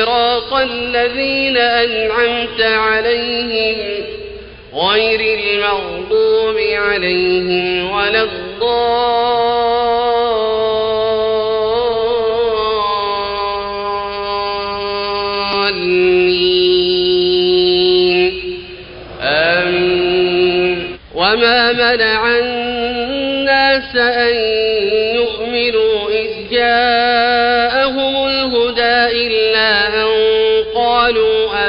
صراط الذين أنعمت عليهم غير المغضوب عليهم ولا الضالين. آمين. وما منع الناس أن يؤمنوا إذ جاءهم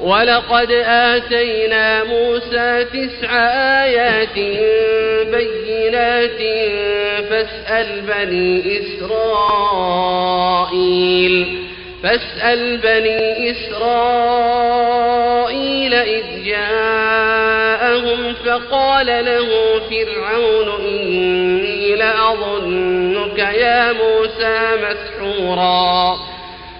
ولقد آتينا موسى تسع آيات بينات فاسأل بني إسرائيل فاسأل بني إسرائيل إذ جاءهم فقال له فرعون إني لأظنك يا موسى مسحورا.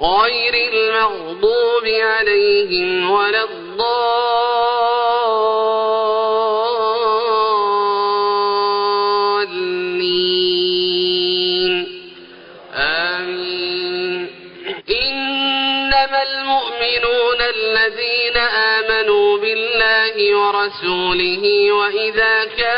غير المغضوب عليهم ولا الضالين. آمين. إنما المؤمنون الذين آمنوا بالله ورسوله وإذا كانوا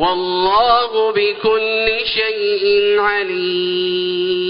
والله بكل شيء عليم.